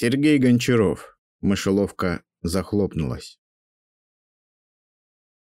Сергей Гончаров. Мышеловка захлопнулась.